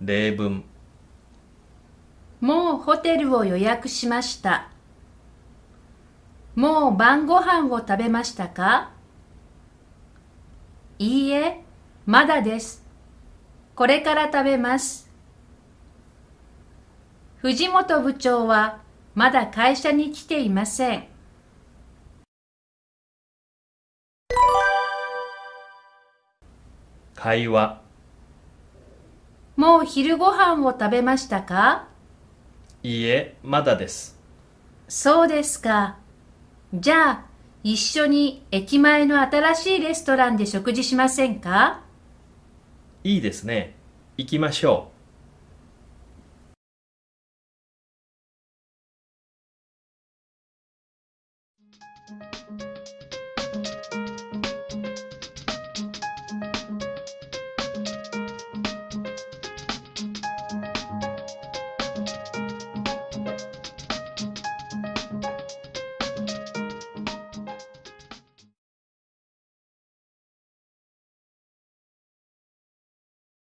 例文もうホテルを予約しました。もう晩ご飯を食べましたか？いいえ、まだです。これから食べます。藤本部長はまだ会社に来ていません。会話もう昼ご飯を食べましたか？いいえまだです。そうですか。じゃあ、一緒に駅前の新しいレストランで食事しませんか？いいですね。行きましょう